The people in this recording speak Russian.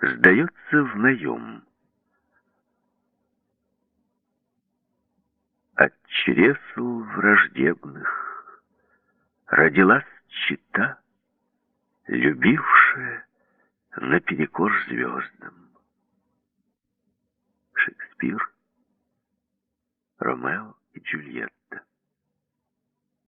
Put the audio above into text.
сдается в наем. От чресл враждебных родилась чита, любившая наперекор звездам. Шекспир, Ромео и Джульетта.